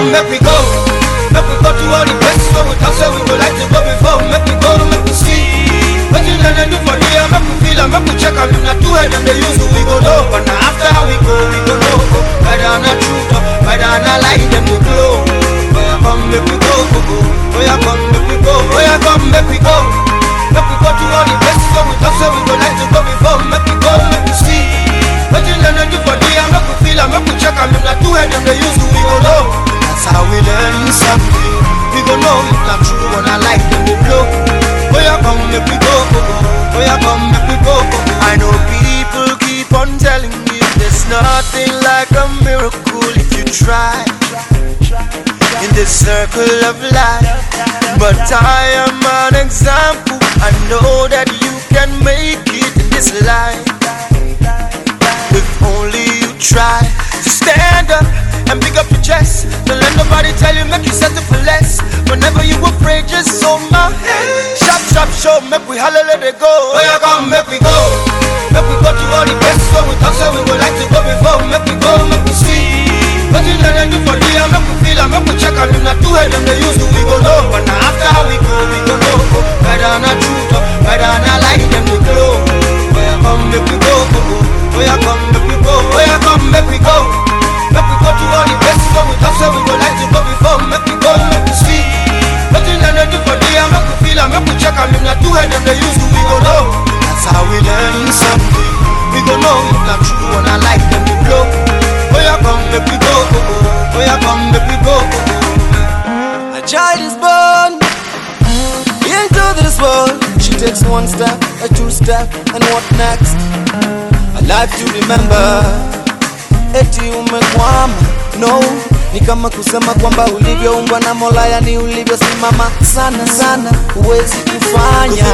come, make me go. Make me go to all the places where we talk, say we would like to go before. let me go, make me see. circle of life. But I am an example. I know that you can make it in this life. If only you try to stand up and pick up your chest. Don't let nobody tell you, make you settle for less. Whenever you afraid, just so my head. Shop, shop, show, make we holler, let it go. Where you come, make we go. Make we go to all the best, so we talk, so we will they use to, we go know. That's how we learn something. We go know if not true or not. like them to blow. Oh yeah, come make we go. Oh yeah, come make we go. A child is born into this world. She takes one step, a two step, and what next? A life to remember. Eti umekwama, no. Ni kama kusema kwamba ulivyoumbwa na Mola, yani ulivyosimama. Sana sana, huwezi kufanya.